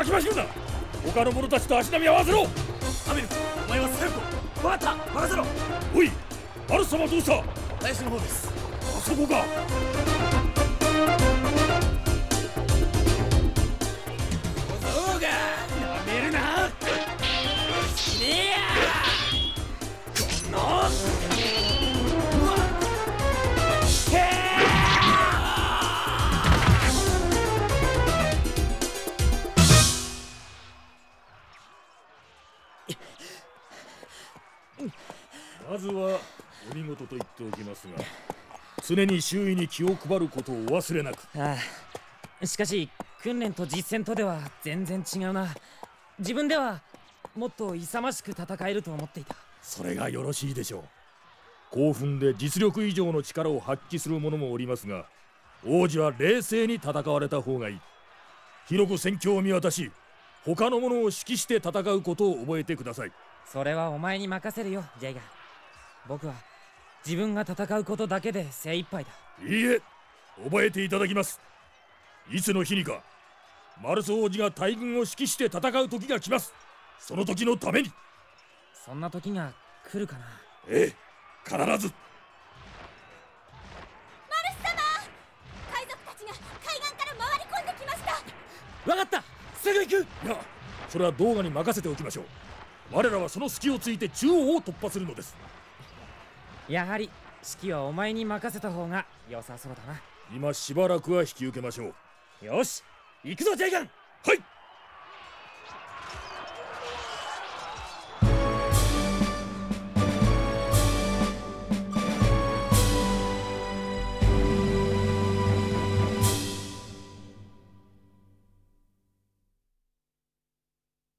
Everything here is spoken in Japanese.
かき走るな他の者たちと足並み合わせろ。アメルお前は最後分かった。任せろ。おいマル様どうした？林の方です。あそこかまずはお見事と言っておきますが常に周囲に気を配ることをお忘れなく。ああしかし訓練と実戦とでは全然違うな。自分ではもっと勇ましく戦えると思っていた。それがよろしいでしょう。興奮で実力以上の力を発揮する者もおりますが王子は冷静に戦われた方がいい。広く戦況を見渡し他の者を指揮して戦うことを覚えてくださいそれはお前に任せるよジェイガー。僕は自分が戦うことだけで精一杯だ。いいえ覚えていただきます。いつの日にかマルス王子が大軍を指揮して戦う時が来ます。その時のために。そんな時が来るかな。ええ必ず。マルス様海賊たちが海岸から回り込んできました。わかったすぐ行く。いやそれは動画に任せておきましょう我らはその隙をついて中央を突破するのです。やはり指揮はお前に任せた方が良さそうだな。今しばらくは引き受けましょう。よし行くぞジェイガンはい